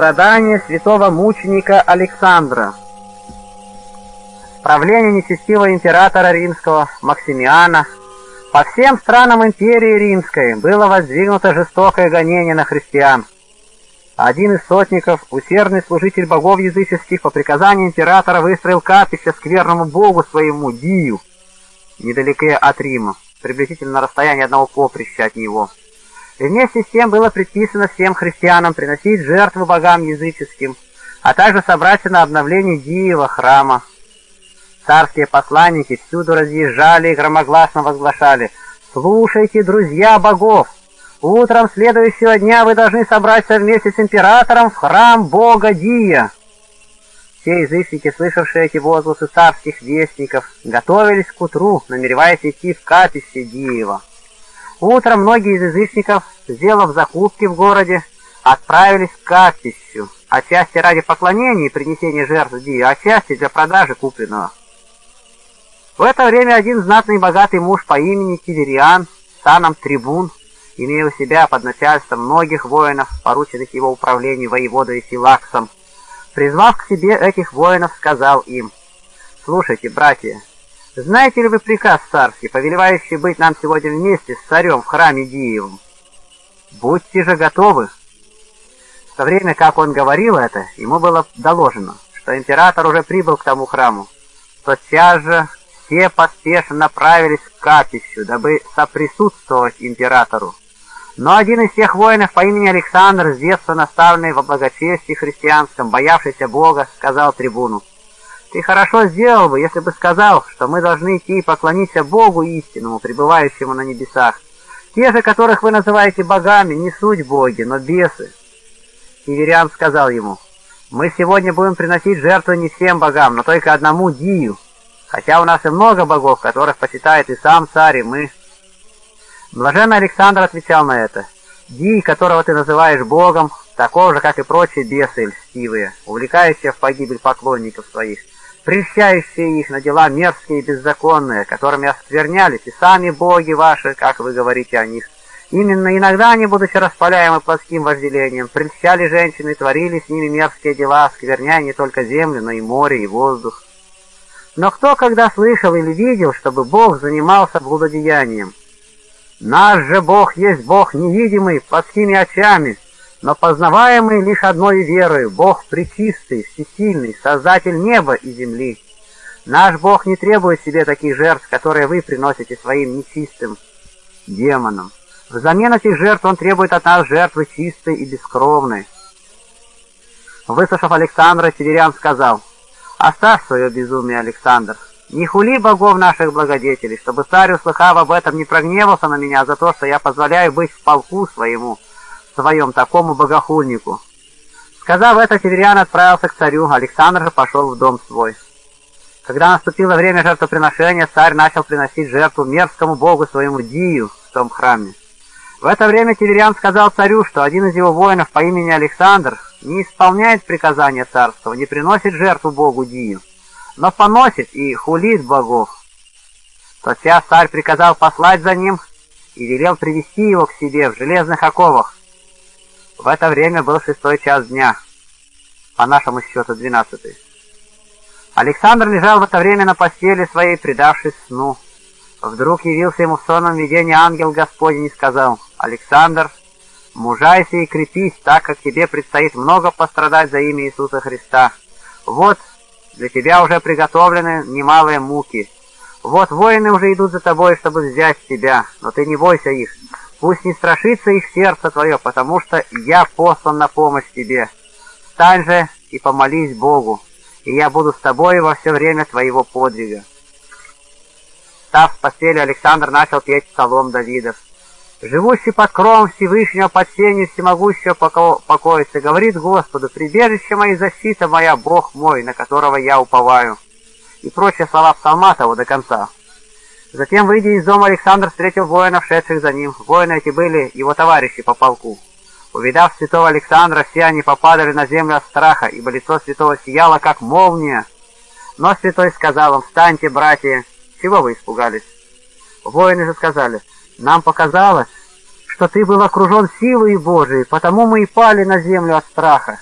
Страдания святого мученика Александра. Правление нечестивого императора римского Максимиана. По всем странам империи римской было воздвигнуто жестокое гонение на христиан. Один из сотников, усердный служитель богов языческих, по приказанию императора выстроил капище скверному богу своему Дию, недалеко от Рима, приблизительно на расстоянии одного поприща от него. И вместе с тем было предписано всем христианам приносить жертвы богам языческим, а также собраться на обновление Диева храма. Царские посланники всюду разъезжали и громогласно возглашали «Слушайте, друзья богов! Утром следующего дня вы должны собраться вместе с императором в храм бога Дия!» Все язычники, слышавшие эти возгласы царских вестников, готовились к утру, намереваясь идти в капище Диева. Утром многие из язычников, сделав закупки в городе, отправились к капищу, отчасти ради поклонения и принесения жертв Дию, отчасти для продажи купленного. В это время один знатный богатый муж по имени Тивериан, саном трибун, имея у себя под начальством многих воинов, порученных его управлению воеводой Филаксом, призвав к себе этих воинов, сказал им, «Слушайте, братья, знаете ли вы приказ царский, повелевающий быть нам сегодня вместе с царем в храме Диевом? Будьте же готовы. В то время, как он говорил это, ему было доложено, что император уже прибыл к тому храму. Тотчас же все поспешно направились к капищу, дабы соприсутствовать императору. Но один из тех воинов по имени Александр, с детства наставленный во благочестии христианском, боявшийся Бога, сказал трибуну, ты хорошо сделал бы, если бы сказал, что мы должны идти и поклониться Богу истинному, пребывающему на небесах. Те же, которых вы называете богами, не суть боги, но бесы. Северян сказал ему, мы сегодня будем приносить жертву не всем богам, но только одному Дию, хотя у нас и много богов, которых почитает и сам царь, и мы. Блаженный Александр отвечал на это, Дий, которого ты называешь богом, такого же, как и прочие бесы льстивые, увлекающие в погибель поклонников своих, прельщающие их на дела мерзкие и беззаконные, которыми осквернялись и сами боги ваши, как вы говорите о них. Именно иногда они, будучи распаляемы плотским вожделением, прельщали женщин и творили с ними мерзкие дела, оскверняя не только землю, но и море, и воздух. Но кто когда слышал или видел, чтобы Бог занимался блудодеянием? Наш же Бог есть Бог невидимый, плотскими очами, но познаваемый лишь одной верой, Бог пречистый, всесильный, Создатель неба и земли. Наш Бог не требует себе таких жертв, которые вы приносите своим нечистым демонам. Взамен этих жертв Он требует от нас жертвы чистой и бескровной. Выслушав Александра, Северян сказал, «Оставь свое безумие, Александр. Не хули богов наших благодетелей, чтобы царь, услыхав об этом, не прогневался на меня за то, что я позволяю быть в полку своему» своем такому богохульнику. Сказав это, Северян отправился к царю, Александр же пошел в дом свой. Когда наступило время жертвоприношения, царь начал приносить жертву мерзкому богу своему Дию в том храме. В это время Тивериан сказал царю, что один из его воинов по имени Александр не исполняет приказания царского, не приносит жертву богу Дию, но поносит и хулит богов. Тотчас царь приказал послать за ним и велел привести его к себе в железных оковах, в это время был шестой час дня, по нашему счету двенадцатый. Александр лежал в это время на постели своей, предавшись сну. Вдруг явился ему в сонном видении ангел Господень и сказал, «Александр, мужайся и крепись, так как тебе предстоит много пострадать за имя Иисуса Христа. Вот, для тебя уже приготовлены немалые муки. Вот воины уже идут за тобой, чтобы взять тебя, но ты не бойся их, Пусть не страшится их сердце твое, потому что я послан на помощь тебе. Встань же и помолись Богу, и я буду с тобой во все время твоего подвига. Став в постели, Александр начал петь псалом Давидов. «Живущий под кровом Всевышнего, под сенью всемогущего поко покоится, говорит Господу, прибежище моя защита моя, Бог мой, на которого я уповаю». И прочие слова псалма того до конца. Затем, выйдя из дома, Александр встретил воинов, шедших за ним. Воины эти были его товарищи по полку. Увидав святого Александра, все они попадали на землю от страха, ибо лицо святого сияло, как молния. Но святой сказал им, «Встаньте, братья, чего вы испугались?» Воины же сказали, «Нам показалось, что ты был окружен силой Божией, потому мы и пали на землю от страха».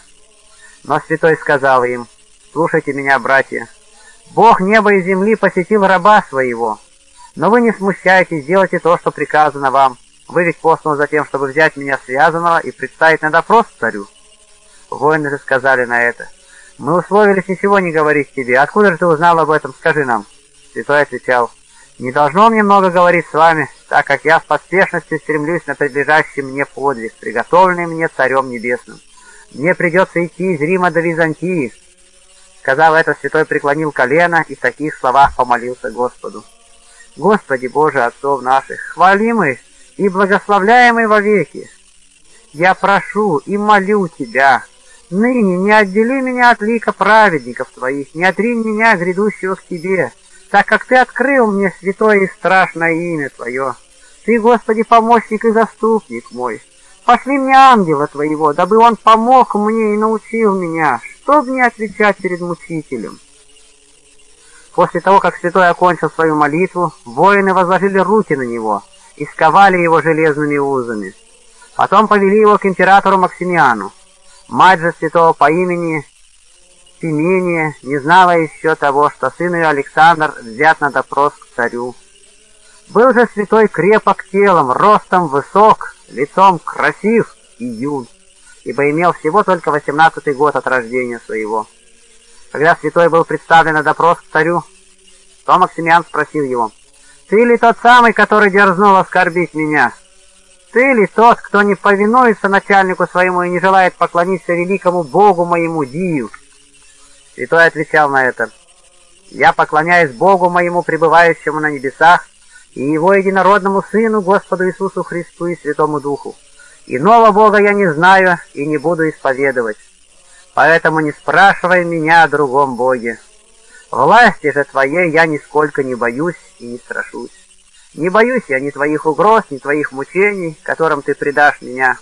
Но святой сказал им, «Слушайте меня, братья, Бог неба и земли посетил раба своего, но вы не смущайтесь, делайте то, что приказано вам. Вы ведь посланы за тем, чтобы взять меня связанного и представить на допрос царю». Воины же сказали на это, «Мы условились ничего не говорить тебе. Откуда же ты узнал об этом? Скажи нам». Святой отвечал, «Не должно мне много говорить с вами, так как я с поспешностью стремлюсь на приближающий мне подвиг, приготовленный мне Царем Небесным. Мне придется идти из Рима до Византии». Сказав это, святой преклонил колено и в таких словах помолился Господу. «Господи Боже, отцов наших, хвалимый и благословляемый вовеки, я прошу и молю Тебя, ныне не отдели меня от лика праведников Твоих, не отринь меня, грядущего к Тебе, так как Ты открыл мне святое и страшное имя Твое. Ты, Господи, помощник и заступник мой. Пошли мне ангела Твоего, дабы он помог мне и научил меня, что мне отвечать перед мучителем. После того, как святой окончил свою молитву, воины возложили руки на него и сковали его железными узами. Потом повели его к императору Максимиану. Мать же святого по имени Пимения не знала еще того, что сын ее Александр взят на допрос к царю. Был же святой крепок телом, ростом высок, лицом красив и юн, ибо имел всего только восемнадцатый год от рождения своего. Когда святой был представлен на допрос к царю, то Максимиан спросил его, «Ты ли тот самый, который дерзнул оскорбить меня?» Ты ли тот, кто не повинуется начальнику своему и не желает поклониться великому Богу моему Дию? Святой отвечал на это. Я поклоняюсь Богу моему, пребывающему на небесах, и Его единородному Сыну, Господу Иисусу Христу и Святому Духу. Иного Бога я не знаю и не буду исповедовать. Поэтому не спрашивай меня о другом Боге. Власти же Твоей я нисколько не боюсь и не страшусь. Не боюсь я ни твоих угроз, ни твоих мучений, которым ты предашь меня».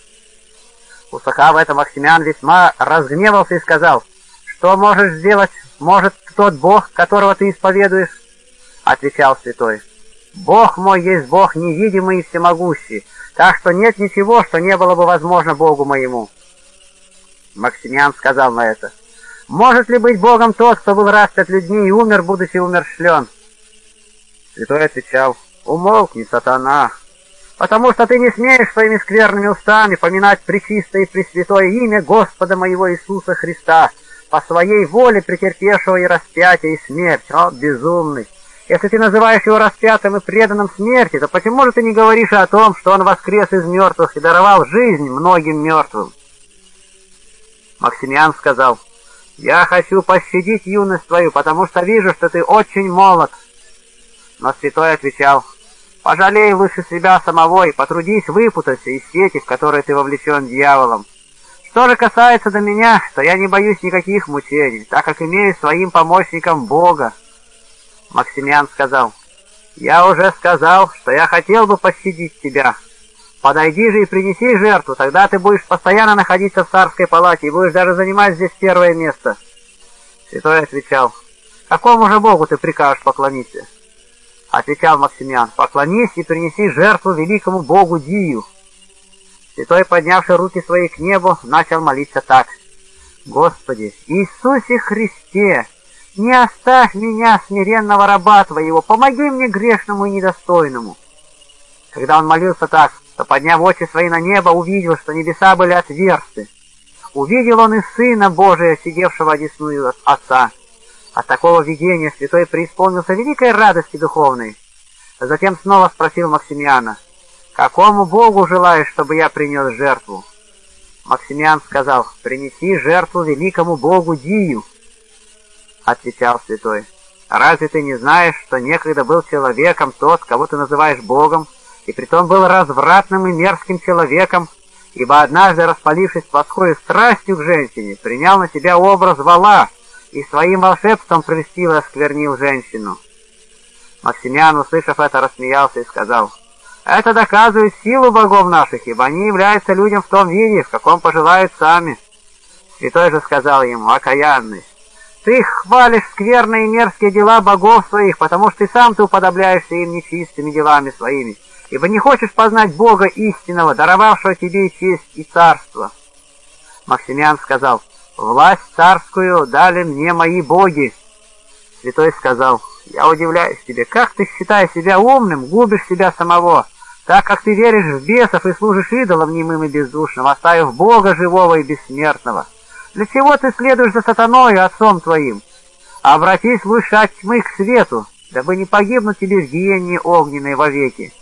Услыхав это, Максимян весьма разгневался и сказал, «Что можешь сделать, может, тот Бог, которого ты исповедуешь?» Отвечал святой, «Бог мой есть Бог невидимый и всемогущий, так что нет ничего, что не было бы возможно Богу моему». Максимян сказал на это, «Может ли быть Богом тот, кто был распят людьми и умер, будучи умершлен?» Святой отвечал, «Умолкни, сатана, потому что ты не смеешь своими скверными устами поминать пречистое и пресвятое имя Господа моего Иисуса Христа, по своей воле претерпевшего и распятие, и смерть. О, безумный! Если ты называешь его распятым и преданным смерти, то почему же ты не говоришь о том, что он воскрес из мертвых и даровал жизнь многим мертвым?» Максимиан сказал, «Я хочу пощадить юность твою, потому что вижу, что ты очень молод». Но святой отвечал, Пожалей лучше себя самого и потрудись выпутаться из сети, в которые ты вовлечен дьяволом. Что же касается до меня, то я не боюсь никаких мучений, так как имею своим помощником Бога. Максимиан сказал, «Я уже сказал, что я хотел бы пощадить тебя. Подойди же и принеси жертву, тогда ты будешь постоянно находиться в царской палате и будешь даже занимать здесь первое место». Святой отвечал, «Какому же Богу ты прикажешь поклониться?» — отвечал Максимиан, — «поклонись и принеси жертву великому богу Дию». Святой, поднявший руки свои к небу, начал молиться так. «Господи, Иисусе Христе, не оставь меня, смиренного раба Твоего, помоги мне грешному и недостойному». Когда он молился так, то, подняв очи свои на небо, увидел, что небеса были отверсты. Увидел он и Сына Божия, сидевшего одесную Отца. От такого видения святой преисполнился великой радости духовной. Затем снова спросил Максимиана, «Какому Богу желаешь, чтобы я принес жертву?» Максимиан сказал, «Принеси жертву великому Богу Дию». Отвечал святой, «Разве ты не знаешь, что некогда был человеком тот, кого ты называешь Богом, и притом был развратным и мерзким человеком, ибо однажды, распалившись плотской страстью к женщине, принял на себя образ вала, и своим волшебством прельстил и осквернил женщину. Максимиан, услышав это, рассмеялся и сказал, «Это доказывает силу богов наших, ибо они являются людям в том виде, в каком пожелают сами». Святой же сказал ему, «Окаянный, ты хвалишь скверные и мерзкие дела богов своих, потому что ты сам ты уподобляешься им нечистыми делами своими, ибо не хочешь познать Бога истинного, даровавшего тебе честь и царство». Максимиан сказал, Власть царскую дали мне мои боги. Святой сказал, я удивляюсь тебе, как ты, считая себя умным, губишь себя самого, так как ты веришь в бесов и служишь идолам немым и бездушным, оставив Бога живого и бессмертного. Для чего ты следуешь за сатаной, отцом твоим? Обратись лучше от тьмы к свету, дабы не погибнуть тебе в гиенне огненной вовеки.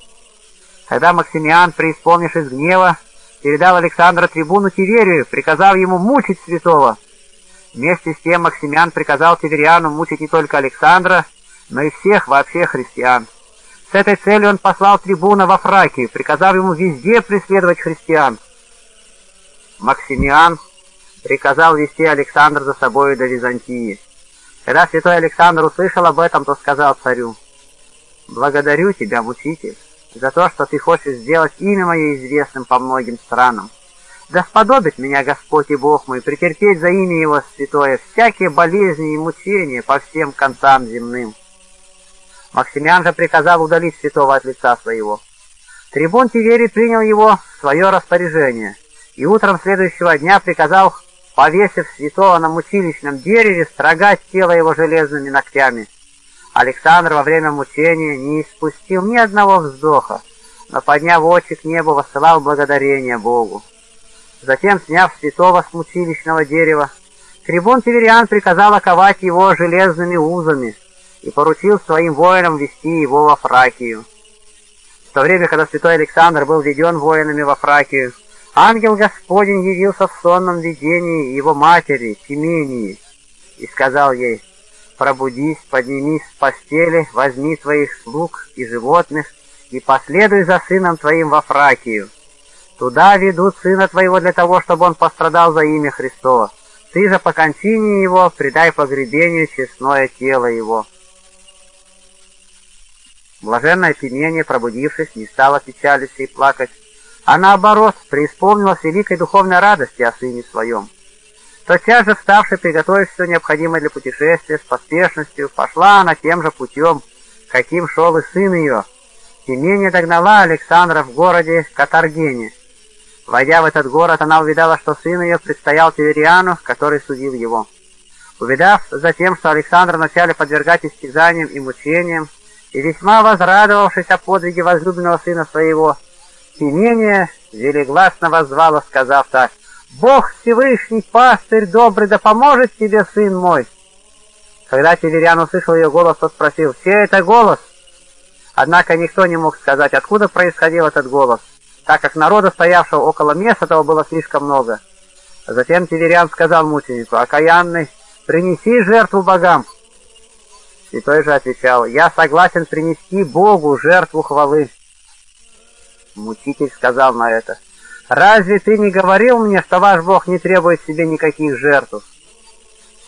Тогда Максимиан, преисполнившись гнева, передал Александра трибуну Тиверию, приказав ему мучить святого. Вместе с тем Максимиан приказал Тивериану мучить не только Александра, но и всех вообще христиан. С этой целью он послал трибуна во Фракию, приказав ему везде преследовать христиан. Максимиан приказал вести Александра за собой до Византии. Когда святой Александр услышал об этом, то сказал царю, «Благодарю тебя, мучитель, за то, что ты хочешь сделать имя мое известным по многим странам. Да сподобит меня Господь и Бог мой претерпеть за имя Его святое всякие болезни и мучения по всем концам земным». Максимиан же приказал удалить святого от лица своего. Трибун Тиверий принял его в свое распоряжение и утром следующего дня приказал, повесив святого на мучилищном дереве, строгать тело его железными ногтями. Александр во время мучения не испустил ни одного вздоха, но, подняв очи к небу, воссылал благодарение Богу. Затем, сняв святого с мучилищного дерева, трибун Тивериан приказал оковать его железными узами, и поручил своим воинам вести его во Фракию. В то время, когда святой Александр был введен воинами во Фракию, ангел Господень явился в сонном видении его матери, Тимении, и сказал ей, «Пробудись, поднимись с постели, возьми твоих слуг и животных и последуй за сыном твоим во Фракию. Туда ведут сына твоего для того, чтобы он пострадал за имя Христова. Ты же по кончине его предай погребению честное тело его». Блаженная Тимения, пробудившись, не стала печалиться и плакать, а наоборот, преисполнилась великой духовной радости о сыне своем. Тотчас же вставшая, приготовив все необходимое для путешествия, с поспешностью, пошла она тем же путем, каким шел и сын ее. Тимения догнала Александра в городе Катаргене. Войдя в этот город, она увидала, что сын ее предстоял Тивериану, который судил его. Увидав затем, что Александра вначале подвергать истязаниям и мучениям, и весьма возрадовавшись о подвиге возлюбленного сына своего, Симения велигласно воззвала, сказав так, «Бог Всевышний, пастырь добрый, да поможет тебе, сын мой!» Когда Северян услышал ее голос, то спросил, «Чей это голос?» Однако никто не мог сказать, откуда происходил этот голос, так как народа, стоявшего около места того, было слишком много. Затем Тивериан сказал мученику, «Окаянный, принеси жертву богам!» Святой же отвечал, «Я согласен принести Богу жертву хвалы». Мучитель сказал на это, «Разве ты не говорил мне, что ваш Бог не требует себе никаких жертв?»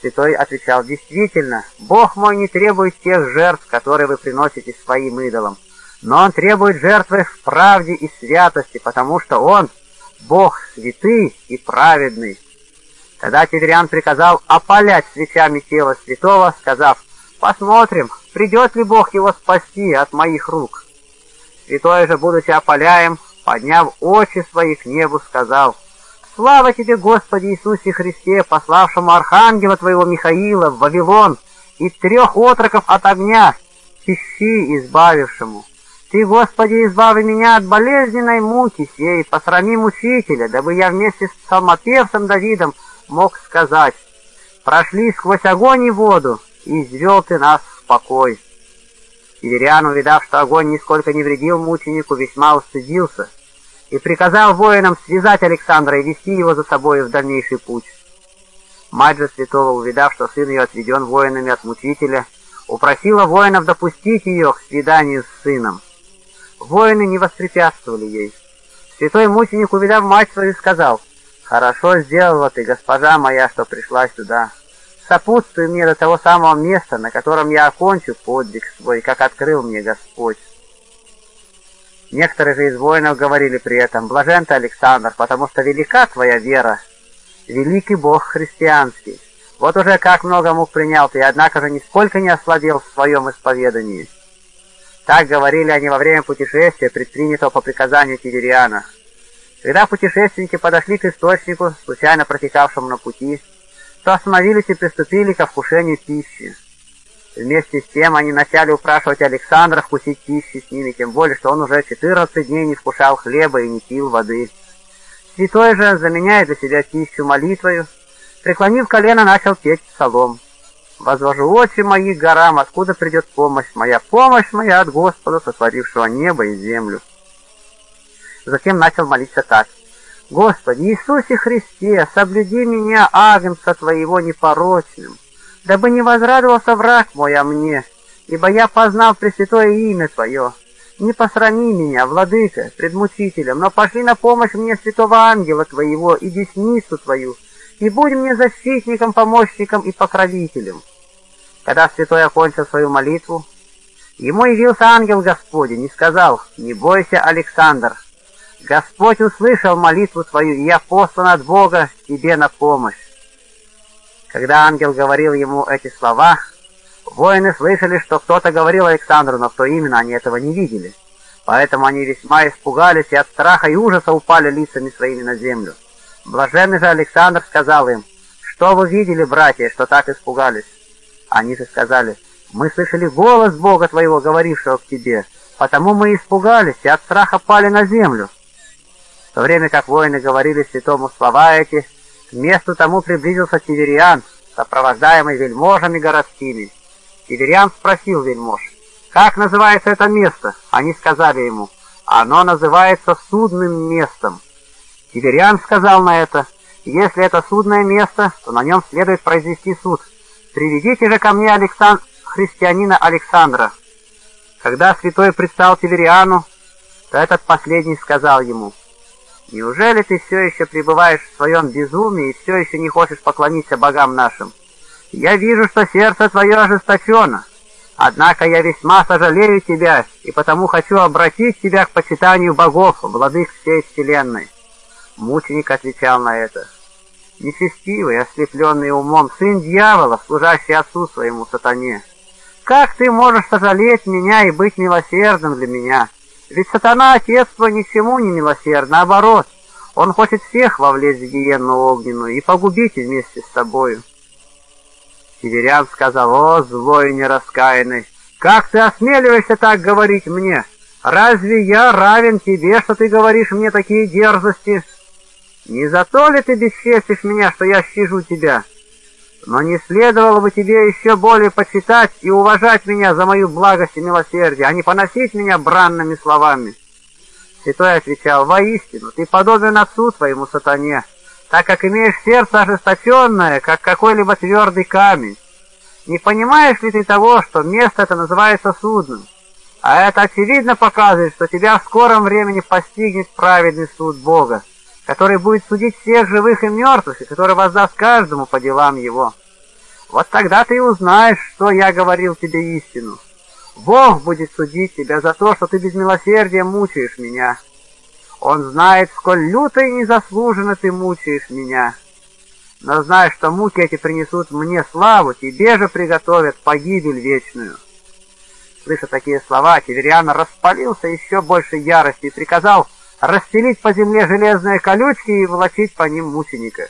Святой отвечал, «Действительно, Бог мой не требует тех жертв, которые вы приносите своим идолам, но Он требует жертвы в правде и святости, потому что Он — Бог святый и праведный». Тогда Тивериан приказал опалять свечами тело святого, сказав, Посмотрим, придет ли Бог его спасти от моих рук. Святой же, будучи опаляем, подняв очи свои к небу, сказал, «Слава тебе, Господи Иисусе Христе, пославшему архангела твоего Михаила в Вавилон и трех отроков от огня, чищи избавившему. Ты, Господи, избави меня от болезненной муки сей, посрами мучителя, дабы я вместе с псалмопевцем Давидом мог сказать, прошли сквозь огонь и воду, и извел ты нас в покой. Северян, увидав, что огонь нисколько не вредил мученику, весьма устыдился и приказал воинам связать Александра и вести его за собой в дальнейший путь. Мать же святого, увидав, что сын ее отведен воинами от мучителя, упросила воинов допустить ее к свиданию с сыном. Воины не воспрепятствовали ей. Святой мученик, увидав мать свою, сказал, «Хорошо сделала ты, госпожа моя, что пришла сюда сопутствуй мне до того самого места, на котором я окончу подвиг свой, как открыл мне Господь. Некоторые же из воинов говорили при этом, «Блажен ты, Александр, потому что велика твоя вера, великий Бог христианский. Вот уже как много мук принял ты, однако же нисколько не ослабел в своем исповедании». Так говорили они во время путешествия, предпринятого по приказанию Тивериана. Когда путешественники подошли к источнику, случайно протекавшему на пути, что остановились и приступили ко вкушению пищи. Вместе с тем они начали упрашивать Александра вкусить пищи с ними, тем более, что он уже 14 дней не вкушал хлеба и не пил воды. Святой же, заменяя для себя пищу молитвою, преклонив колено, начал петь псалом. «Возвожу очи мои к горам, откуда придет помощь моя, помощь моя от Господа, сотворившего небо и землю». Затем начал молиться так. «Господи, Иисусе Христе, соблюди меня, агнца Твоего непорочным, дабы не возрадовался враг мой о мне, ибо я познал Пресвятое имя Твое. Не посрани меня, владыка, пред мучителем, но пошли на помощь мне святого ангела Твоего и десницу Твою, и будь мне защитником, помощником и покровителем». Когда святой окончил свою молитву, ему явился ангел Господень и сказал, «Не бойся, Александр, Господь услышал молитву твою, и я послан от Бога тебе на помощь. Когда ангел говорил ему эти слова, воины слышали, что кто-то говорил Александру, но кто именно, они этого не видели. Поэтому они весьма испугались и от страха и ужаса упали лицами своими на землю. Блаженный же Александр сказал им, «Что вы видели, братья, что так испугались?» Они же сказали, «Мы слышали голос Бога твоего, говорившего к тебе, потому мы испугались и от страха пали на землю» то время как воины говорили святому слова эти, к месту тому приблизился Тивериан, сопровождаемый вельможами городскими. Тивериан спросил вельмож, «Как называется это место?» Они сказали ему, «Оно называется судным местом». Тивериан сказал на это, «Если это судное место, то на нем следует произвести суд. Приведите же ко мне Александ... христианина Александра». Когда святой предстал Тивериану, то этот последний сказал ему, Неужели ты все еще пребываешь в своем безумии и все еще не хочешь поклониться богам нашим? Я вижу, что сердце твое ожесточено. Однако я весьма сожалею тебя, и потому хочу обратить тебя к почитанию богов, владык всей вселенной. Мученик отвечал на это. Нечестивый, ослепленный умом, сын дьявола, служащий отцу своему сатане. Как ты можешь сожалеть меня и быть милосердным для меня? Ведь сатана, отец твой, ни к чему не милосерд, наоборот. Он хочет всех вовлечь в гиенну огненную и погубить вместе с собою. Северян сказал, о, злой нераскаянный, как ты осмеливаешься так говорить мне? Разве я равен тебе, что ты говоришь мне такие дерзости? Не за то ли ты бесчестишь меня, что я щажу тебя?» Но не следовало бы тебе еще более почитать и уважать меня за мою благость и милосердие, а не поносить меня бранными словами. Святой отвечал, воистину, ты подобен отцу твоему сатане, так как имеешь сердце ожесточенное, как какой-либо твердый камень. Не понимаешь ли ты того, что место это называется судным? А это очевидно показывает, что тебя в скором времени постигнет праведный суд Бога который будет судить всех живых и мертвых, и который воздаст каждому по делам его. Вот тогда ты узнаешь, что я говорил тебе истину. Бог будет судить тебя за то, что ты без милосердия мучаешь меня. Он знает, сколь люто и незаслуженно ты мучаешь меня. Но знай, что муки эти принесут мне славу, тебе же приготовят погибель вечную. Слыша такие слова, Тивериан распалился еще больше ярости и приказал расстелить по земле железные колючки и волочить по ним мученика.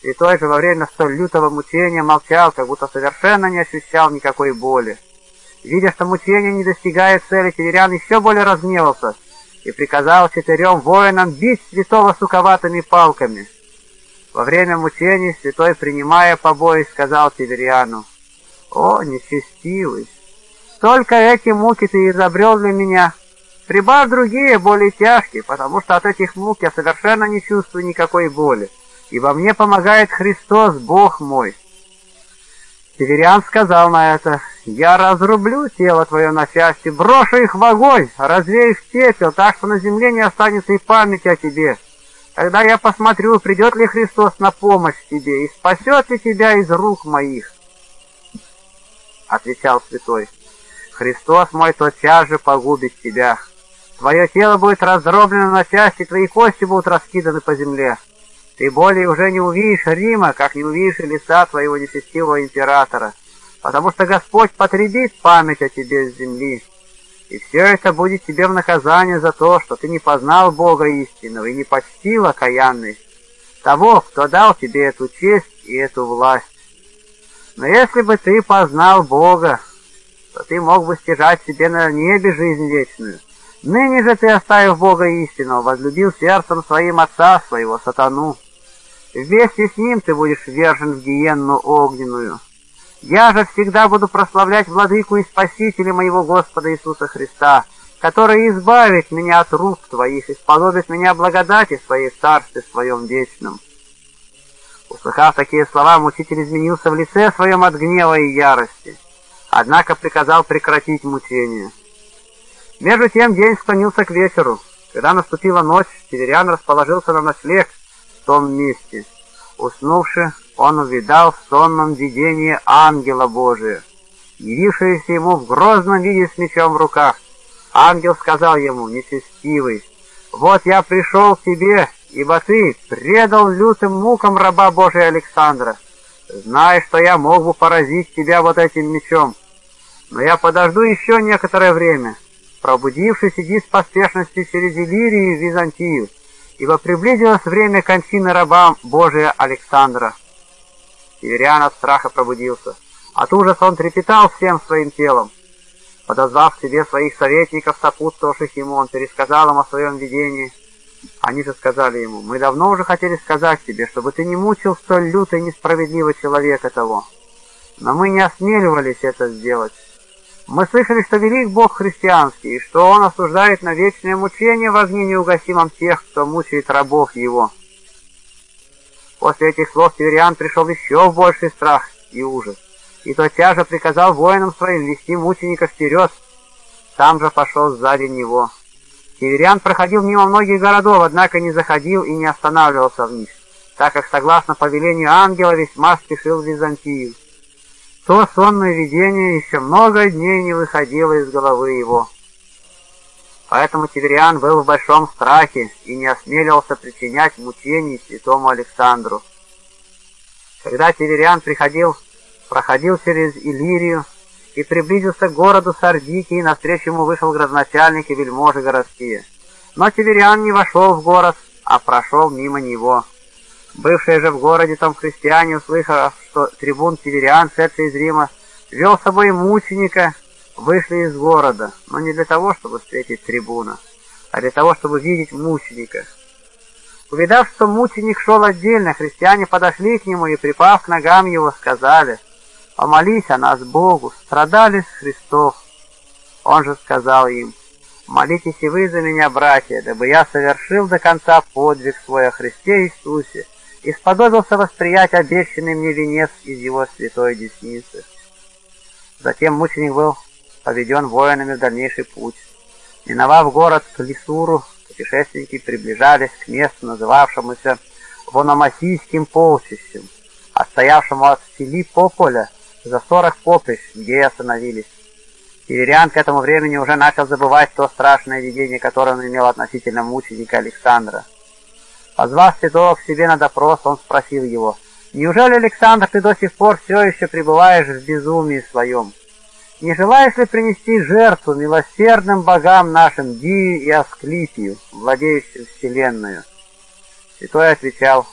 Святой же во время столь лютого мучения молчал, как будто совершенно не ощущал никакой боли. Видя, что мучение не достигает цели, Тиверян еще более разгневался и приказал четырем воинам бить святого суковатыми палками. Во время мучений святой, принимая побои, сказал Тивериану, «О, нечестивый! Только эти муки ты изобрел для меня, Прибавь другие, более тяжкие, потому что от этих мук я совершенно не чувствую никакой боли, ибо мне помогает Христос, Бог мой. Северян сказал на это, «Я разрублю тело твое на части, брошу их в огонь, развею в пепел, так что на земле не останется и памяти о тебе. Тогда я посмотрю, придет ли Христос на помощь тебе и спасет ли тебя из рук моих». Отвечал святой, «Христос мой тотчас же погубит тебя». Твое тело будет раздроблено на части, твои кости будут раскиданы по земле. Ты более уже не увидишь Рима, как не увидишь и лица твоего нечестивого императора, потому что Господь потребит память о тебе с земли. И все это будет тебе в наказание за то, что ты не познал Бога истинного и не почтил окаянный, того, кто дал тебе эту честь и эту власть. Но если бы ты познал Бога, то ты мог бы стяжать себе на небе жизнь вечную. Ныне же ты, оставив Бога истинного, возлюбил сердцем своим отца своего, сатану. Вместе с ним ты будешь вержен в гиенну огненную. Я же всегда буду прославлять владыку и спасителя моего Господа Иисуса Христа, который избавит меня от рук твоих и сподобит меня благодати своей в царстве своем вечном. Услыхав такие слова, мучитель изменился в лице своем от гнева и ярости, однако приказал прекратить мучение. Между тем день склонился к вечеру. Когда наступила ночь, Северян расположился на ночлег в том месте. Уснувши, он увидал в сонном видении ангела Божия, явившегося ему в грозном виде с мечом в руках. Ангел сказал ему, нечестивый, «Вот я пришел к тебе ибо ты предал лютым мукам раба Божия Александра. Знай, что я мог бы поразить тебя вот этим мечом. Но я подожду еще некоторое время, пробудившись, иди с поспешностью через Иллирию в Византию, ибо приблизилось время кончины раба Божия Александра. Северян от страха пробудился. От ужаса он трепетал всем своим телом. Подозвав к себе своих советников, сопутствовавших ему, он пересказал им о своем видении, они же сказали ему, мы давно уже хотели сказать тебе, чтобы ты не мучил столь люто и несправедливо человека того. Но мы не осмеливались это сделать. Мы слышали, что велик Бог христианский, что Он осуждает на вечное мучение в огне неугасимом тех, кто мучает рабов Его. После этих слов Севериан пришел еще в больший страх и ужас, и тотчас же приказал воинам своим вести мученика вперед, сам же пошел сзади него. Северян проходил мимо многих городов, однако не заходил и не останавливался в них, так как, согласно повелению ангела, весьма спешил в Византию. То сонное видение еще много дней не выходило из головы его. Поэтому Тивериан был в большом страхе и не осмеливался причинять мучений святому Александру. Когда Тивериан приходил, проходил через Иллирию, и приблизился к городу Сардики, и навстречу ему вышел градоначальник и вельможи городские. Но Тивериан не вошел в город, а прошел мимо него. Бывшие же в городе там христиане, услышав, что трибун Тивериан, шедший из Рима, вел с собой мученика, вышли из города, но не для того, чтобы встретить трибуна, а для того, чтобы видеть мученика. Увидав, что мученик шел отдельно, христиане подошли к нему и, припав к ногам его, сказали — Помолись о нас Богу, страдали с Христов. Он же сказал им, молитесь и вы за меня, братья, дабы я совершил до конца подвиг свой о Христе Иисусе и сподобился восприять обещанный мне венец из его святой десницы. Затем мученик был поведен воинами в дальнейший путь. Миновав город Клисуру, путешественники приближались к месту, называвшемуся Вономасийским полчищем, а стоявшему от Филиппополя за сорок поприщ, где остановились. Северян к этому времени уже начал забывать то страшное видение, которое он имел относительно мученика Александра. Позвав святого к себе на допрос, он спросил его, «Неужели, Александр, ты до сих пор все еще пребываешь в безумии своем? Не желаешь ли принести жертву милосердным богам нашим Дию и Асклипию, владеющим вселенную?» Святой отвечал,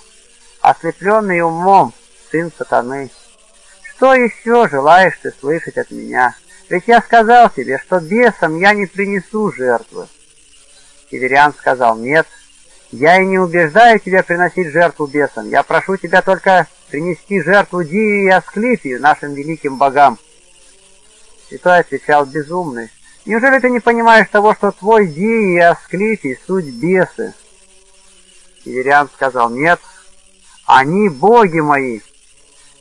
«Ослепленный умом, сын сатаны». Что еще желаешь ты слышать от меня? Ведь я сказал тебе, что бесам я не принесу жертвы. Северян сказал, нет, я и не убеждаю тебя приносить жертву бесам. Я прошу тебя только принести жертву Дию и Асклипию, нашим великим богам. Святой отвечал, безумный, неужели ты не понимаешь того, что твой Дию и Асклипий — суть бесы? Северян сказал, нет, они боги мои,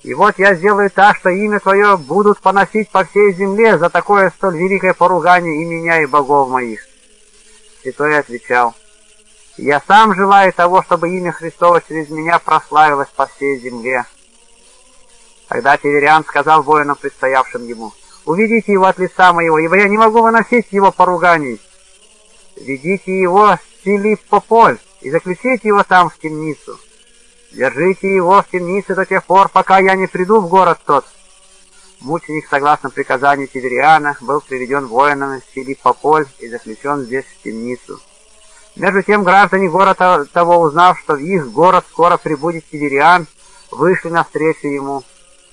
и вот я сделаю так, что имя твое будут поносить по всей земле за такое столь великое поругание и меня, и богов моих. Святой отвечал, я сам желаю того, чтобы имя Христово через меня прославилось по всей земле. Тогда Тивериан сказал воинам, предстоявшим ему, «Уведите его от лица моего, ибо я не могу выносить его поруганий. Ведите его в Филиппополь и заключите его там в темницу». Держите его в темнице до тех пор, пока я не приду в город тот. Мученик, согласно приказанию Тивериана, был приведен воинами в Филиппополь и заключен здесь в темницу. Между тем граждане города того, узнав, что в их город скоро прибудет Тивериан, вышли навстречу ему.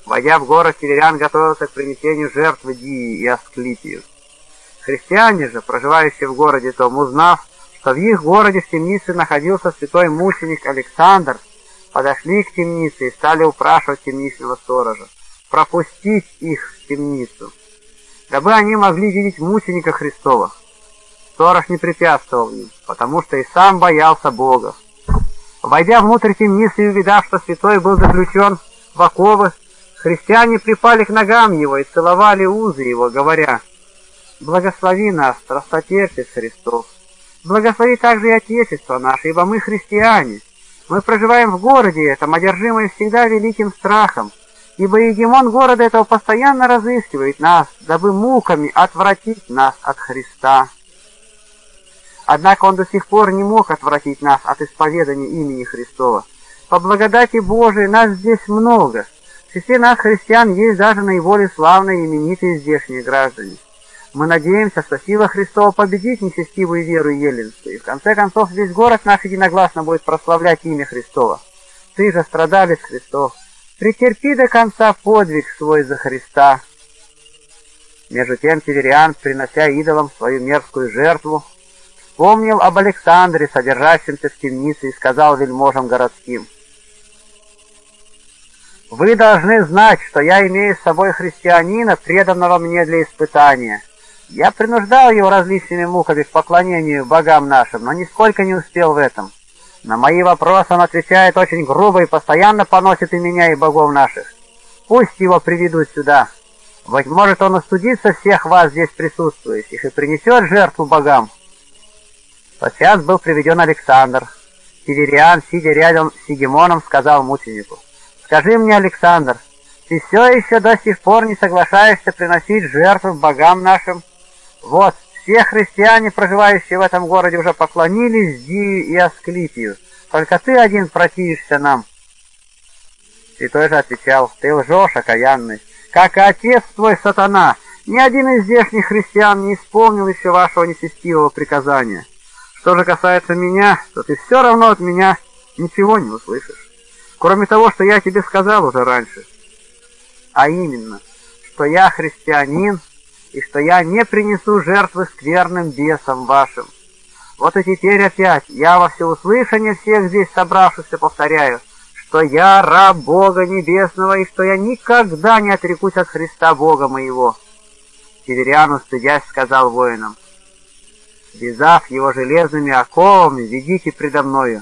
Войдя в город, северян готовился к принесению жертвы Дии и Асклипию. Христиане же, проживающие в городе том, узнав, что в их городе в темнице находился святой мученик Александр, подошли к темнице и стали упрашивать темничного сторожа пропустить их в темницу, дабы они могли видеть мученика Христова. Сторож не препятствовал им, потому что и сам боялся Бога. Войдя внутрь темницы и увидав, что святой был заключен в оковы, христиане припали к ногам его и целовали узы его, говоря, «Благослови нас, страстотерпец Христов! Благослови также и Отечество наше, ибо мы христиане. Мы проживаем в городе этом, одержимые всегда великим страхом, ибо егемон города этого постоянно разыскивает нас, дабы муками отвратить нас от Христа». Однако он до сих пор не мог отвратить нас от исповедания имени Христова. По благодати Божией нас здесь много. В числе нас, христиан, есть даже наиболее славные и именитые здешние граждане. Мы надеемся, что сила Христова победит нечестивую веру еленскую, и в конце концов весь город наш единогласно будет прославлять имя Христова. Ты же, страдалец Христов, претерпи до конца подвиг свой за Христа. Между тем Севериан, принося идолам свою мерзкую жертву, вспомнил об Александре, содержащемся в темнице, и сказал вельможам городским, «Вы должны знать, что я имею с собой христианина, преданного мне для испытания. Я принуждал его различными муками к поклонению богам нашим, но нисколько не успел в этом. На мои вопросы он отвечает очень грубо и постоянно поносит и меня, и богов наших. Пусть его приведут сюда. Быть может, он устудится всех вас здесь присутствующих и принесет жертву богам». Сейчас был приведен Александр. Севериан, сидя рядом с Сигемоном, сказал мученику, «Скажи мне, Александр, ты все еще до сих пор не соглашаешься приносить жертву богам нашим? Вот, все христиане, проживающие в этом городе, уже поклонились Дию и Асклипию. Только ты один противишься нам». Святой же отвечал, «Ты лжешь, окаянный, как и отец твой сатана. Ни один из здешних христиан не исполнил еще вашего нечестивого приказания». Что же касается меня, то ты все равно от меня ничего не услышишь. Кроме того, что я тебе сказал уже раньше. А именно, что я христианин, и что я не принесу жертвы скверным бесам вашим. Вот и теперь опять я во всеуслышание всех здесь собравшихся повторяю, что я раб Бога Небесного, и что я никогда не отрекусь от Христа Бога моего. Северяну, стыдясь, сказал воинам, Вязав его железными оковами, ведите предо мною.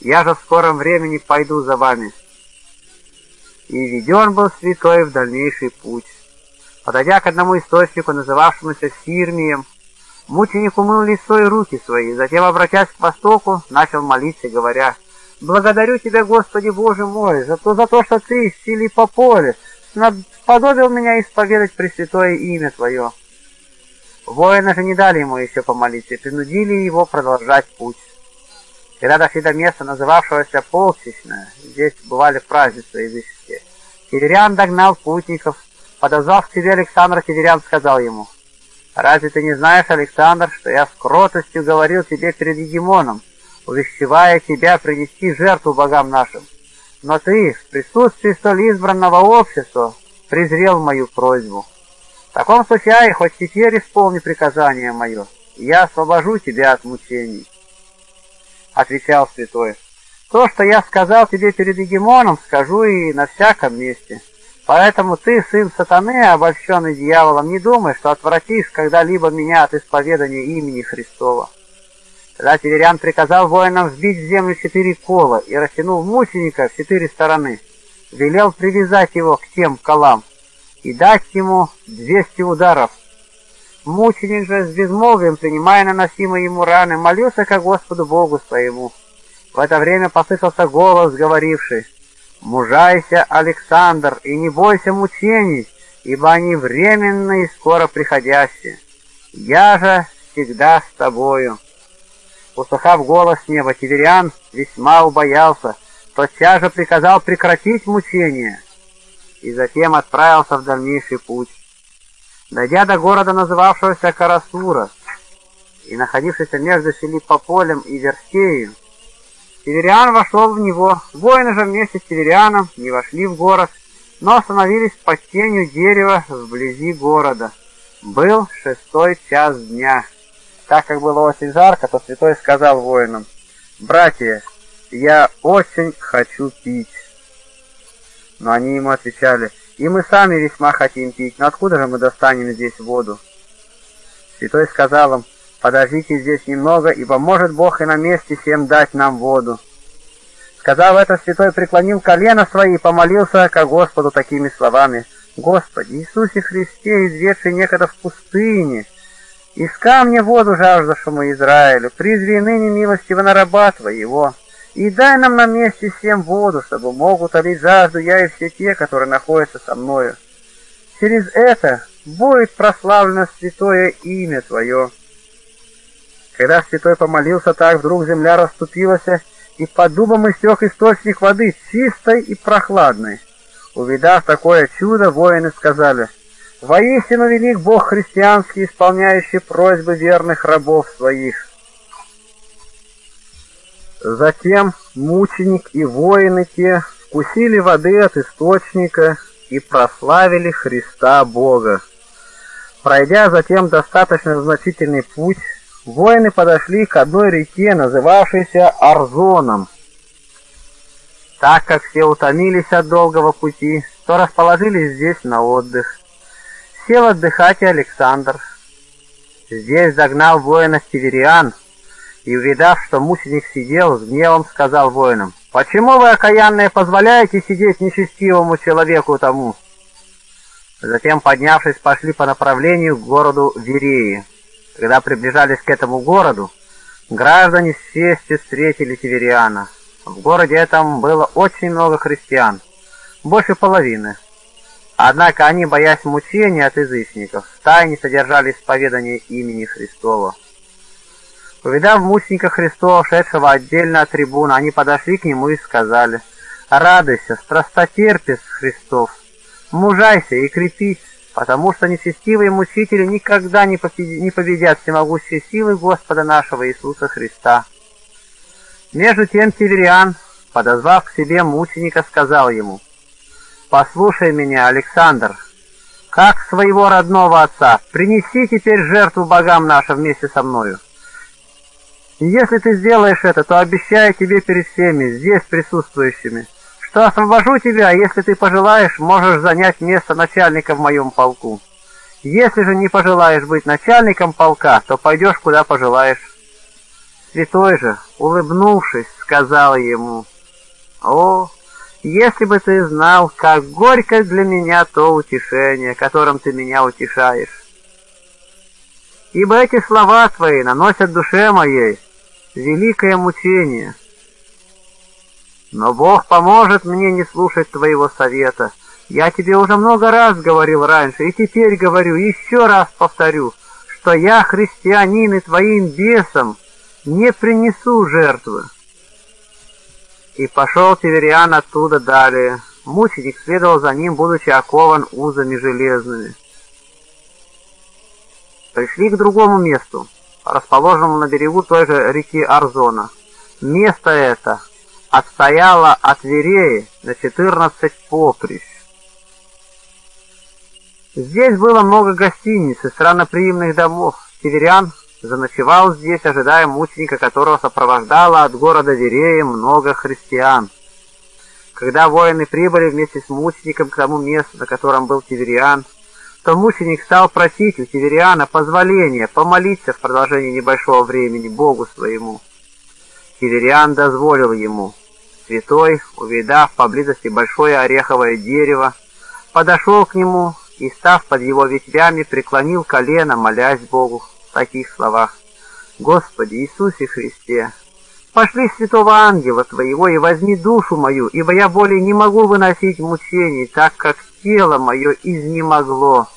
Я же в скором времени пойду за вами. И веден был святой в дальнейший путь. Подойдя к одному источнику, называвшемуся Сирмием, мученик умыл лицо и руки свои, затем, обратясь к востоку, начал молиться, говоря, «Благодарю Тебя, Господи Боже мой, за то, за то что Ты, Филиппополис, сподобил меня исповедать Пресвятое имя Твое». Воины же не дали ему еще помолиться и принудили его продолжать путь. Когда дошли до места, называвшегося Полчищное, здесь бывали празднества языческие, Северян догнал путников. Подозвав к себе Александра, Северян сказал ему, «Разве ты не знаешь, Александр, что я с кротостью говорил тебе перед Егемоном, увещевая тебя принести жертву богам нашим? Но ты, в присутствии столь избранного общества, презрел мою просьбу». В таком случае, хоть теперь исполни приказание мое, я освобожу тебя от мучений. Отвечал святой, то, что я сказал тебе перед Егемоном, скажу и на всяком месте. Поэтому ты, сын сатаны, обольщенный дьяволом, не думай, что отвратишь когда-либо меня от исповедания имени Христова. Тогда Северян приказал воинам вбить в землю четыре кола и растянул мученика в четыре стороны. Велел привязать его к тем колам, и дать ему двести ударов. Мученик же с безмолвием, принимая наносимые ему раны, молился ко Господу Богу своему. В это время послышался голос, говоривший, «Мужайся, Александр, и не бойся мучений, ибо они временные и скоро приходящие. Я же всегда с тобою». Услыхав голос неба, Тивериан весьма убоялся, тотчас же приказал прекратить мучения и затем отправился в дальнейший путь. Дойдя до города, называвшегося Карасура, и находившегося между Филиппополем и Версею, Северян вошел в него. Воины же вместе с Северяном не вошли в город, но остановились под тенью дерева вблизи города. Был шестой час дня. Так как было очень жарко, то святой сказал воинам, «Братья, я очень хочу пить». Но они ему отвечали, «И мы сами весьма хотим пить, но откуда же мы достанем здесь воду?» Святой сказал им, «Подождите здесь немного, ибо может Бог и на месте всем дать нам воду». Сказав это, святой преклонил колено свои и помолился ко Господу такими словами, «Господи, Иисусе Христе, изведший некогда в пустыне, из камня воду жаждавшему Израилю, призри ныне милостиво нарабатывай его, и дай нам на месте всем воду, чтобы могут утолить жажду я и все те, которые находятся со мною. Через это будет прославлено святое имя Твое». Когда святой помолился так, вдруг земля расступилась, и под дубом истек источник воды, чистой и прохладной. Увидав такое чудо, воины сказали, «Воистину велик Бог христианский, исполняющий просьбы верных рабов своих». Затем мученик и воины те вкусили воды от источника и прославили Христа Бога. Пройдя затем достаточно значительный путь, воины подошли к одной реке, называвшейся Арзоном. Так как все утомились от долгого пути, то расположились здесь на отдых. Сел отдыхать и Александр. Здесь загнал воина Севериан, и, увидав, что мученик сидел, с гневом сказал воинам, «Почему вы, окаянные, позволяете сидеть нечестивому человеку тому?» Затем, поднявшись, пошли по направлению к городу Вереи. Когда приближались к этому городу, граждане с честью встретили Севериана. В городе этом было очень много христиан, больше половины. Однако они, боясь мучения от язычников, тайне содержали исповедание имени Христова. Увидав мученика Христова, шедшего отдельно от трибуны, они подошли к нему и сказали, «Радуйся, страстотерпец Христов, мужайся и крепись, потому что нечестивые мучители никогда не победят всемогущие силы Господа нашего Иисуса Христа». Между тем Севериан, подозвав к себе мученика, сказал ему, «Послушай меня, Александр, как своего родного отца, принеси теперь жертву богам нашим вместе со мною». Если ты сделаешь это, то обещаю тебе перед всеми, здесь присутствующими, что освобожу тебя, а если ты пожелаешь, можешь занять место начальника в моем полку. Если же не пожелаешь быть начальником полка, то пойдешь куда пожелаешь. Святой же, улыбнувшись, сказал ему, «О, если бы ты знал, как горько для меня то утешение, которым ты меня утешаешь! Ибо эти слова твои наносят душе моей великое мучение. Но Бог поможет мне не слушать твоего совета. Я тебе уже много раз говорил раньше, и теперь говорю, еще раз повторю, что я, христианин и твоим бесом, не принесу жертвы. И пошел Тивериан оттуда далее. Мученик следовал за ним, будучи окован узами железными. Пришли к другому месту расположенном на берегу той же реки Арзона. Место это отстояло от Вереи на 14 поприщ. Здесь было много гостиниц и странноприимных домов. Северян заночевал здесь, ожидая мученика, которого сопровождало от города Вереи много христиан. Когда воины прибыли вместе с мучеником к тому месту, на котором был Тивериан, то мученик стал просить у Севериана позволения помолиться в продолжении небольшого времени Богу своему. Севериан дозволил ему. Святой, увидав поблизости большое ореховое дерево, подошел к нему и, став под его ветвями, преклонил колено, молясь Богу в таких словах. «Господи Иисусе Христе, пошли святого ангела Твоего и возьми душу мою, ибо я более не могу выносить мучений, так как тело мое изнемогло.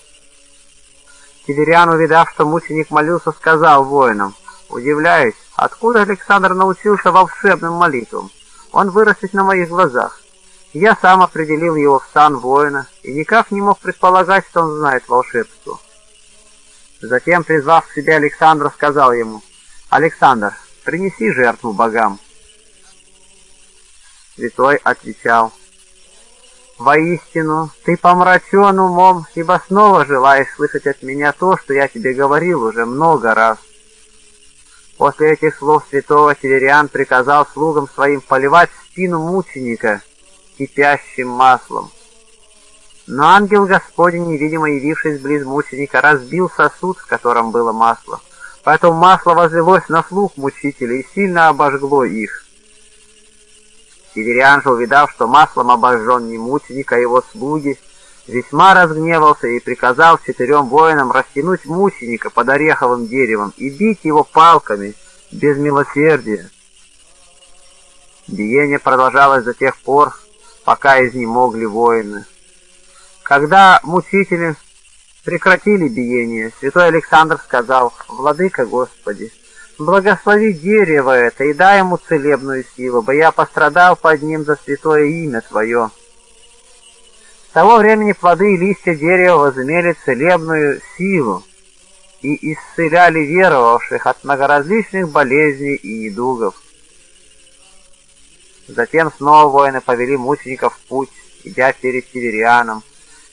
Тибериан, увидав, что мученик молился, сказал воинам, «Удивляюсь, откуда Александр научился волшебным молитвам? Он вырастет на моих глазах. Я сам определил его в сан воина и никак не мог предполагать, что он знает волшебство». Затем, призвав к себе Александра, сказал ему, «Александр, принеси жертву богам». Святой отвечал, «Воистину, ты помрачен умом, ибо снова желаешь слышать от меня то, что я тебе говорил уже много раз». После этих слов святого Севериан приказал слугам своим поливать спину мученика кипящим маслом. Но ангел Господень, невидимо явившись близ мученика, разбил сосуд, в котором было масло. Поэтому масло возлилось на слух мучителя и сильно обожгло их. Северян же, увидав, что маслом обожжен не мученик, а его слуги, весьма разгневался и приказал четырем воинам растянуть мученика под ореховым деревом и бить его палками без милосердия. Биение продолжалось до тех пор, пока изнемогли воины. Когда мучители прекратили биение, святой Александр сказал, «Владыка Господи, благослови дерево это и дай ему целебную силу, бо я пострадал под ним за святое имя Твое». С того времени плоды и листья дерева возымели целебную силу и исцеляли веровавших от многоразличных болезней и недугов. Затем снова воины повели мучеников в путь, идя перед Северианом,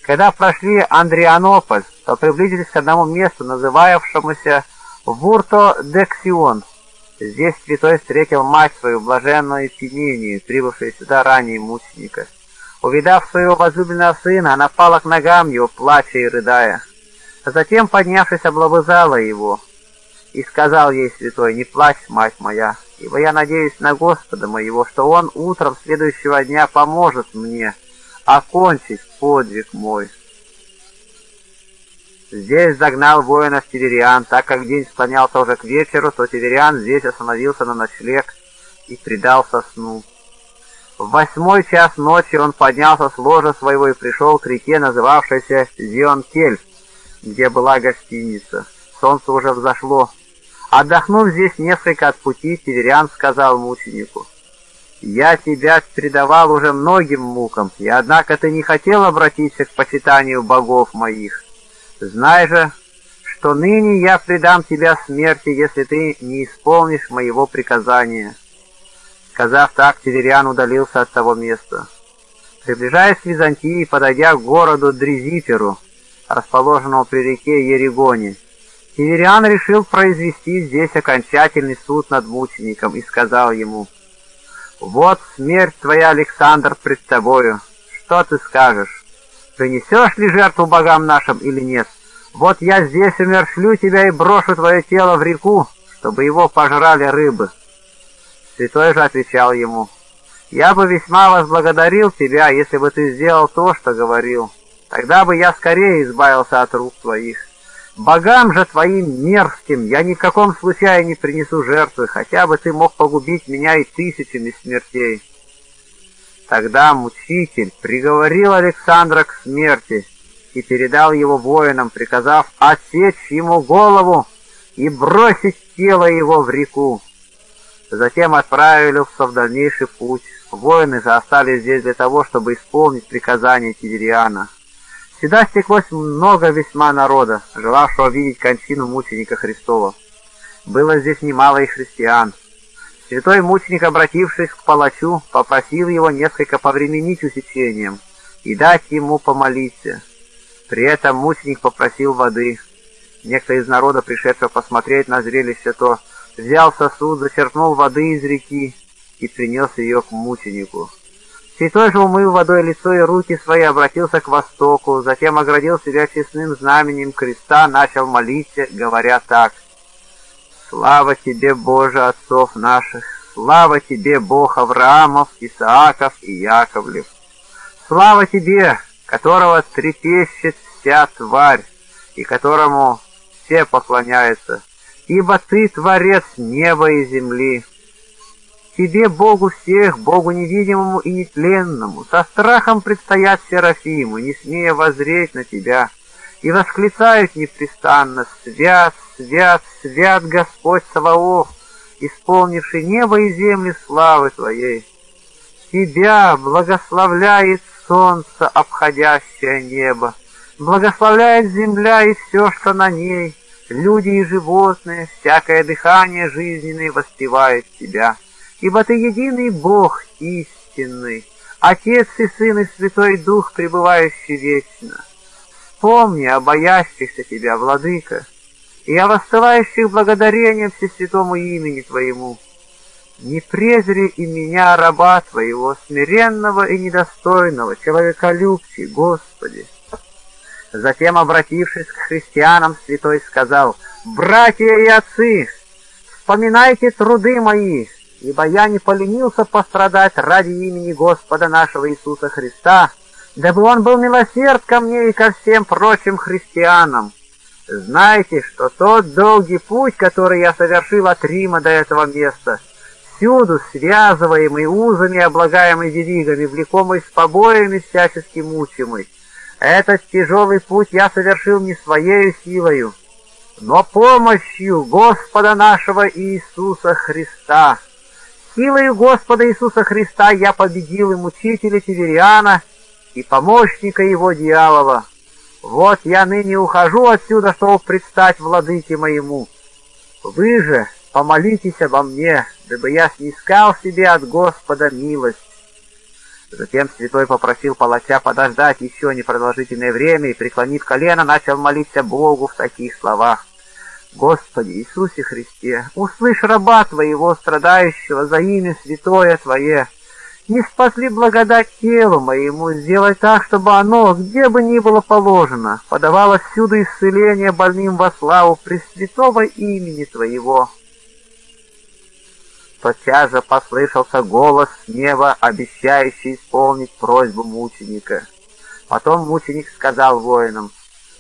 когда прошли Андрианополь, то приблизились к одному месту, называвшемуся Вурто-Дексион. Здесь святой встретил мать свою, блаженную Пимению, прибывшую сюда ранее мученика. Увидав своего возлюбленного сына, она пала к ногам его, плача и рыдая. Затем, поднявшись, облобызала его, и сказал ей святой, «Не плачь, мать моя, ибо я надеюсь на Господа моего, что Он утром следующего дня поможет мне, окончить подвиг мой. Здесь загнал воина Тивериан, так как день склонялся уже к вечеру, то Тивериан здесь остановился на ночлег и предался сну. В восьмой час ночи он поднялся с ложа своего и пришел к реке, называвшейся Зионкель, где была гостиница. Солнце уже взошло. Отдохнув здесь несколько от пути, Тивериан сказал мученику — я тебя предавал уже многим мукам, и однако ты не хотел обратиться к почитанию богов моих. Знай же, что ныне я предам тебя смерти, если ты не исполнишь моего приказания». Сказав так, Тивериан удалился от того места. Приближаясь к Византии, подойдя к городу Дрезиперу, расположенному при реке Ерегоне, Тивериан решил произвести здесь окончательный суд над мучеником и сказал ему — вот смерть твоя, Александр, пред тобою. Что ты скажешь? Принесешь ли жертву богам нашим или нет? Вот я здесь умершлю тебя и брошу твое тело в реку, чтобы его пожрали рыбы. Святой же отвечал ему, «Я бы весьма возблагодарил тебя, если бы ты сделал то, что говорил. Тогда бы я скорее избавился от рук твоих. Богам же твоим мерзким я ни в каком случае не принесу жертвы, хотя бы ты мог погубить меня и тысячами смертей. Тогда мучитель приговорил Александра к смерти и передал его воинам, приказав отсечь ему голову и бросить тело его в реку. Затем отправился в дальнейший путь. Воины же остались здесь для того, чтобы исполнить приказание Тивериана. Сюда стеклось много весьма народа, желавшего видеть кончину мученика Христова. Было здесь немало и христиан. Святой мученик, обратившись к палачу, попросил его несколько повременить усечением и дать ему помолиться. При этом мученик попросил воды. Некто из народа, пришедшего посмотреть на зрелище то, взял сосуд, зачерпнул воды из реки и принес ее к мученику. Святой же, умыл водой лицо и руки свои, обратился к востоку, затем оградил себя честным знаменем креста, начал молиться, говоря так. «Слава тебе, Боже, отцов наших! Слава тебе, Бог Авраамов, Исааков и Яковлев! Слава тебе, которого трепещет вся тварь, и которому все поклоняются, ибо ты творец неба и земли!» Тебе, Богу всех, Богу невидимому и нетленному, со страхом предстоят Серафиму, не смея воззреть на Тебя, и восклицают непрестанно «Свят, свят, свят Господь Саваоф, исполнивший небо и земли славы Твоей!» Тебя благословляет солнце, обходящее небо, благословляет земля и все, что на ней, люди и животные, всякое дыхание жизненное воспевает Тебя ибо Ты единый Бог истинный. Отец и Сын и Святой Дух, пребывающий вечно. Вспомни о боящихся Тебя, Владыка, и о воспевающих благодарением Всесвятому имени Твоему. Не презри и меня, раба Твоего, смиренного и недостойного, человеколюбчий, Господи. Затем, обратившись к христианам, святой сказал, «Братья и отцы, вспоминайте труды мои, ибо я не поленился пострадать ради имени Господа нашего Иисуса Христа, дабы Он был милосерд ко мне и ко всем прочим христианам. Знайте, что тот долгий путь, который я совершил от Рима до этого места, всюду связываемый узами, облагаемый веригами, влекомый с побоями, всячески мучимый, этот тяжелый путь я совершил не своей силою, но помощью Господа нашего Иисуса Христа. Силою Господа Иисуса Христа я победил и мучителя Тивериана, и помощника его дьявола. Вот я ныне ухожу отсюда, чтобы предстать владыке моему. Вы же помолитесь обо мне, дабы я снискал себе от Господа милость. Затем святой попросил палача подождать еще непродолжительное время и, преклонив колено, начал молиться Богу в таких словах. «Господи Иисусе Христе, услышь раба Твоего, страдающего за имя святое Твое, не спасли благодать телу моему, сделай так, чтобы оно, где бы ни было положено, подавало всюду исцеление больным во славу Пресвятого имени Твоего». Тотчас же послышался голос с неба, обещающий исполнить просьбу мученика. Потом мученик сказал воинам,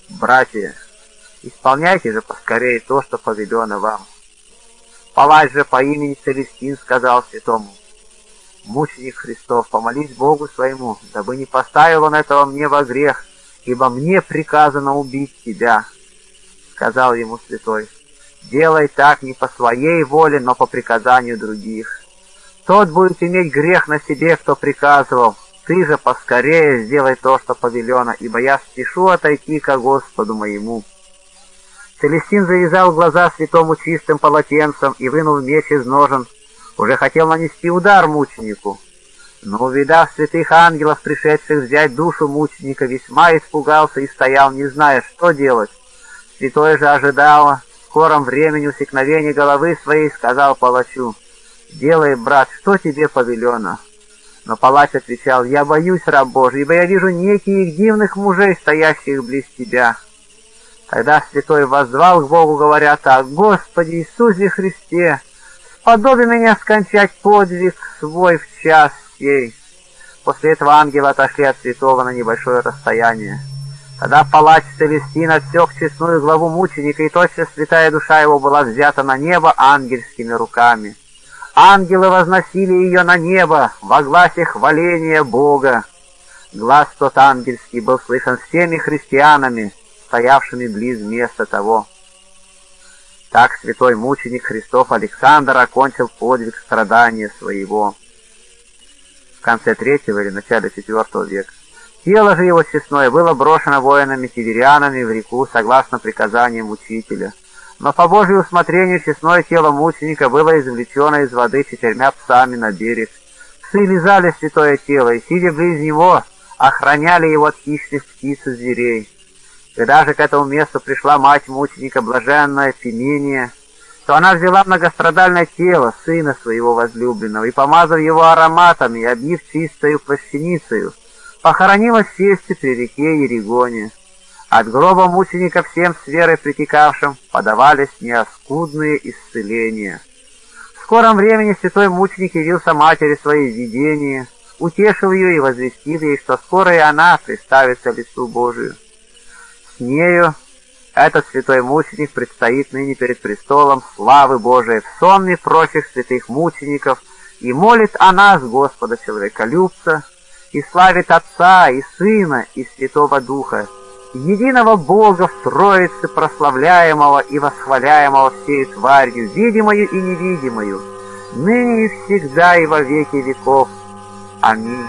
«Братья, исполняйте же поскорее то, что повелено вам». Палач же по имени Целестин сказал святому, «Мученик Христов, помолись Богу своему, дабы не поставил он этого мне во грех, ибо мне приказано убить тебя». Сказал ему святой, Делай так не по своей воле, но по приказанию других. Тот будет иметь грех на себе, кто приказывал. Ты же поскорее сделай то, что повелено, ибо я спешу отойти ко Господу моему». Целестин завязал глаза святому чистым полотенцем и, вынул меч из ножен, уже хотел нанести удар мученику. Но, увидав святых ангелов, пришедших взять душу мученика, весьма испугался и стоял, не зная, что делать. Святой же ожидал, скором времени усекновения головы своей сказал палачу, «Делай, брат, что тебе повелено». Но палач отвечал, «Я боюсь, раб Божий, ибо я вижу неких дивных мужей, стоящих близ тебя». Тогда святой воззвал к Богу, говоря так, «Господи Иисусе Христе, сподоби меня скончать подвиг свой в час сей». После этого ангелы отошли от святого на небольшое расстояние. Тогда палач Целестин отсек честную главу мученика, и тотчас святая душа его была взята на небо ангельскими руками. Ангелы возносили ее на небо во гласе хваления Бога. Глаз тот ангельский был слышен всеми христианами, стоявшими близ места того. Так святой мученик Христов Александр окончил подвиг страдания своего. В конце третьего или начале четвертого века Тело же его честное было брошено воинами-северянами в реку согласно приказаниям учителя. Но по Божьему усмотрению честное тело мученика было извлечено из воды четырьмя псами на берег. Псы лизали святое тело, и, сидя близ него, охраняли его от хищных птиц и зверей. Когда же к этому месту пришла мать мученика, блаженная Феминия, то она взяла многострадальное тело сына своего возлюбленного и, помазав его ароматами, обив чистою плащаницею, похоронила в при реке Ерегоне. От гроба мученика всем с верой притекавшим подавались неоскудные исцеления. В скором времени святой мученик явился матери своей видении, утешил ее и возвестил ей, что скоро и она представится лицу Божию. Нею этот святой мученик предстоит ныне перед престолом славы Божией в сонме прочих святых мучеников и молит о нас, Господа Человеколюбца, и славит Отца, и Сына, и Святого Духа, единого Бога в Троице, прославляемого и восхваляемого всей тварью, видимою и невидимою, ныне и всегда и во веки веков. Аминь.